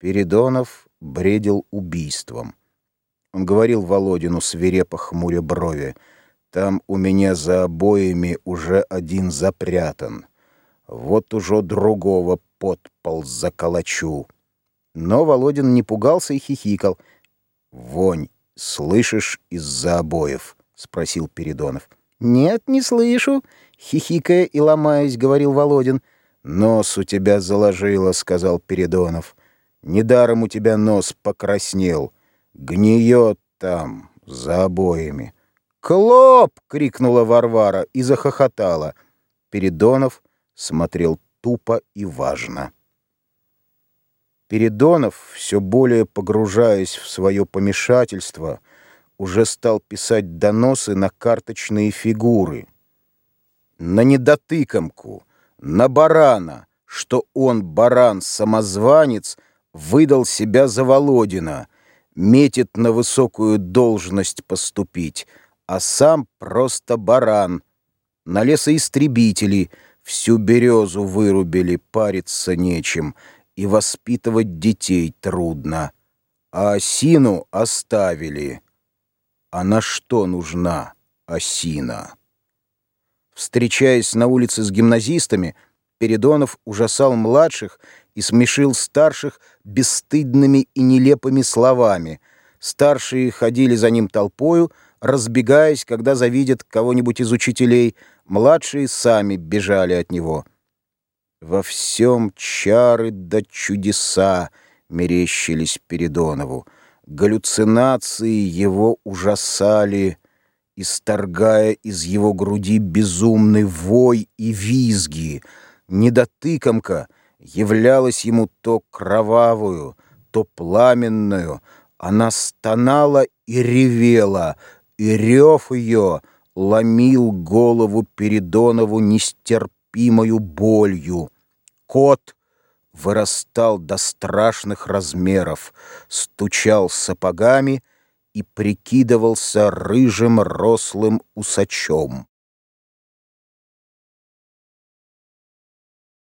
Передонов бредил убийством. Он говорил Володину, свирепо хмуря брови, «Там у меня за обоями уже один запрятан. Вот уже другого подпол заколочу». Но Володин не пугался и хихикал. «Вонь, слышишь из-за обоев?» — спросил Передонов. «Нет, не слышу», — хихикая и ломаясь, говорил Володин. «Нос у тебя заложило», — сказал Передонов. Недаром у тебя нос покраснел. Гниет там, за обоями. «Клоп!» — крикнула Варвара и захохотала. Передонов смотрел тупо и важно. Передонов, все более погружаясь в свое помешательство, уже стал писать доносы на карточные фигуры. На недотыкомку, на барана, что он, баран-самозванец — выдал себя за Володина, метит на высокую должность поступить, а сам просто баран. На лесоистребители всю березу вырубили, париться нечем, и воспитывать детей трудно. А осину оставили. А на что нужна осина? Встречаясь на улице с гимназистами, Передонов ужасал младших и смешил старших бесстыдными и нелепыми словами. Старшие ходили за ним толпою, разбегаясь, когда завидят кого-нибудь из учителей, младшие сами бежали от него. Во всем чары да чудеса мерещились Передонову. Галлюцинации его ужасали, исторгая из его груди безумный вой и визги — недотыкомка являлась ему то кровавую, то пламенную. Она стонала и ревела, и рев ее ломил голову Передонову нестерпимою болью. Кот вырастал до страшных размеров, стучал сапогами и прикидывался рыжим рослым усачом.